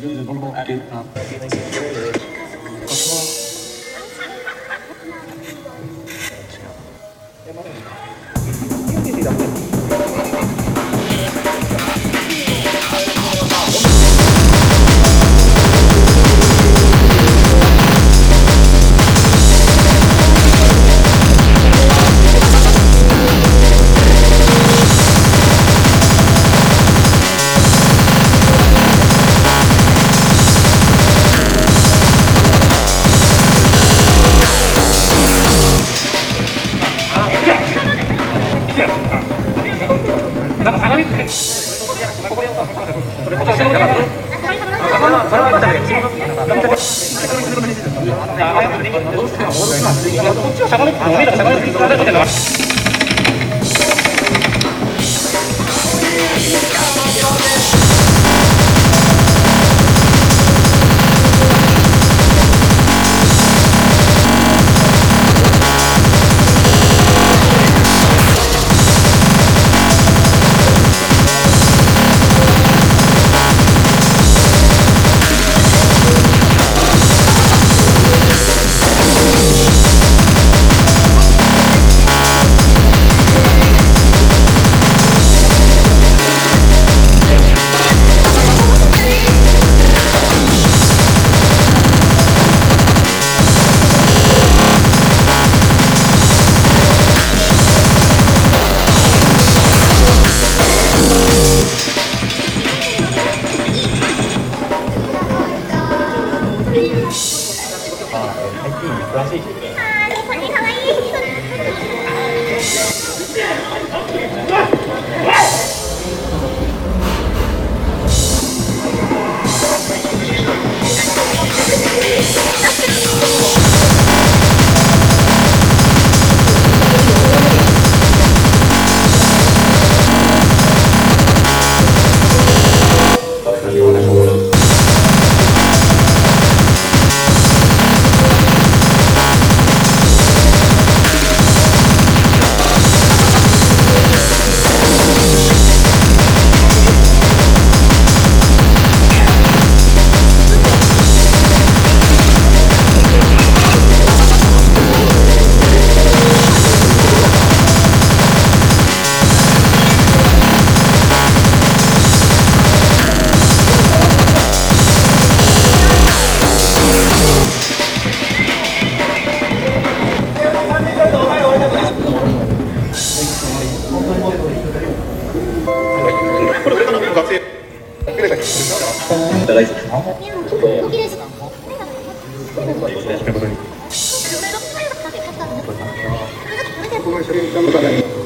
to do the normal adding up. Emang ini tidak penting. こっちをしゃがめっておめえらしゃがめって言ってもらったことない。詳しい曲でちょっと待って。